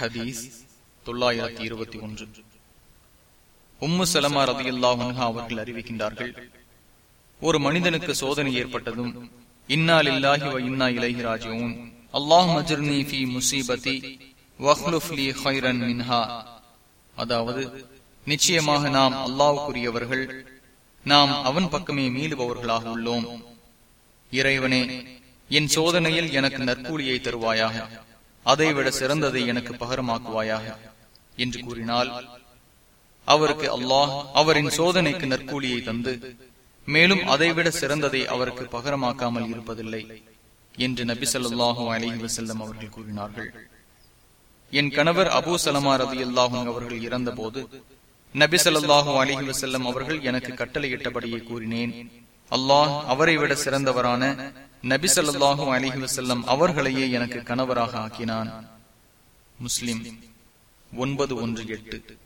ஹதீஸ் தொள்ளாயிரத்தி இருபத்தி ஒன்று. உம்மு சலமா ரதி அல்லாஹா அவர்கள் அறிவிக்கின்றார்கள் ஒரு மனிதனுக்கு சோதனை ஏற்பட்டதும் இன்னால் இல்லாஹி வ இன்னா இலகி ராஜுவும் அல்லாஹ் மஜ்ர்னி ஃபி முசீபதி வஹ்லுஃப் ஹைரன் மின்ஹா. அதாவது நிச்சயமாக நாம் அல்லாவுக்குரியவர்கள் நாம் அவன் பக்கமே மீளுபவர்களாக உள்ளோம். இறைவனே என் சோதனையில் எனக்கு நற்கூலியை தருவாயாக. அதைவிட சிறந்ததை எனக்கு பகரமாக்குவாயாக என்று கூறினால் அவருக்கு அல்லாஹ் அவரின் சோதனைக்கு நற்கூலியை தந்து மேலும் அதைவிட சிறந்ததை அவருக்கு பகரமாக்காமல் இருப்பதில்லை என்று நபி சொல்லாஹு அலஹி வசல்லம் அவர்கள் கூறினார்கள். என் கணவர் அபூ சலமா ரதி அல்லாஹும் அவர்கள் இறந்த போது நபி சொல்லாஹு அலஹி வசல்லம் அவர்கள் எனக்கு கட்டளையிட்டபடியே கூறினேன் அல்லாஹ் அவரை விட சிறந்தவரான நபி சொல்லாஹு அலிஹி வசல்லம் அவர்களையே எனக்கு கணவராக ஆக்கினான். முஸ்லிம் ஒன்பது ஒன்று எட்டு.